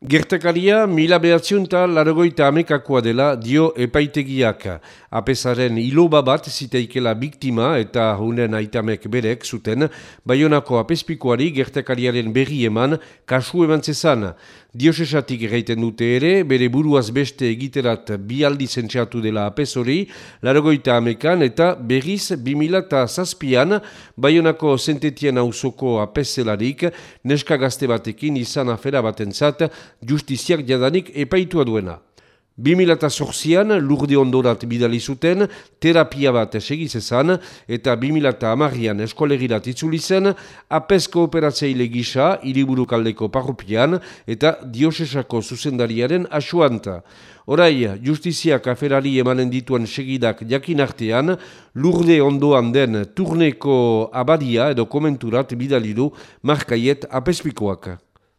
Gertakaria mila behatziunta laragoita amekakoa dela dio epaitegiak. Apesaren iloba bat ziteikela biktima eta hunen aitamek berek zuten, baionako apespikoari gertakariaren berri eman kasu eman zezan. Diosesatik reiten dute ere, bere buruaz beste egiterat bi aldi zentxatu dela apesori, laragoita amekan eta berriz bimila eta zazpian, baionako zentetien hausoko apeselarik, neska gazte batekin izan afera batentzat, justiziak jadanik epaitua duena. 2008an lurde ondorat bidali zuten, terapia bat segizezan eta 2008an eskolegirat itzuli zen, apesko operatzeile gisa, iriburu kaldeko parropian eta diosesako zuzendariaren asuanta. Horai, justiziak aferari emanen dituen segidak jakin artean, lurde ondoan den turneko abadia edo komenturat bidali du markaiet apespikoak.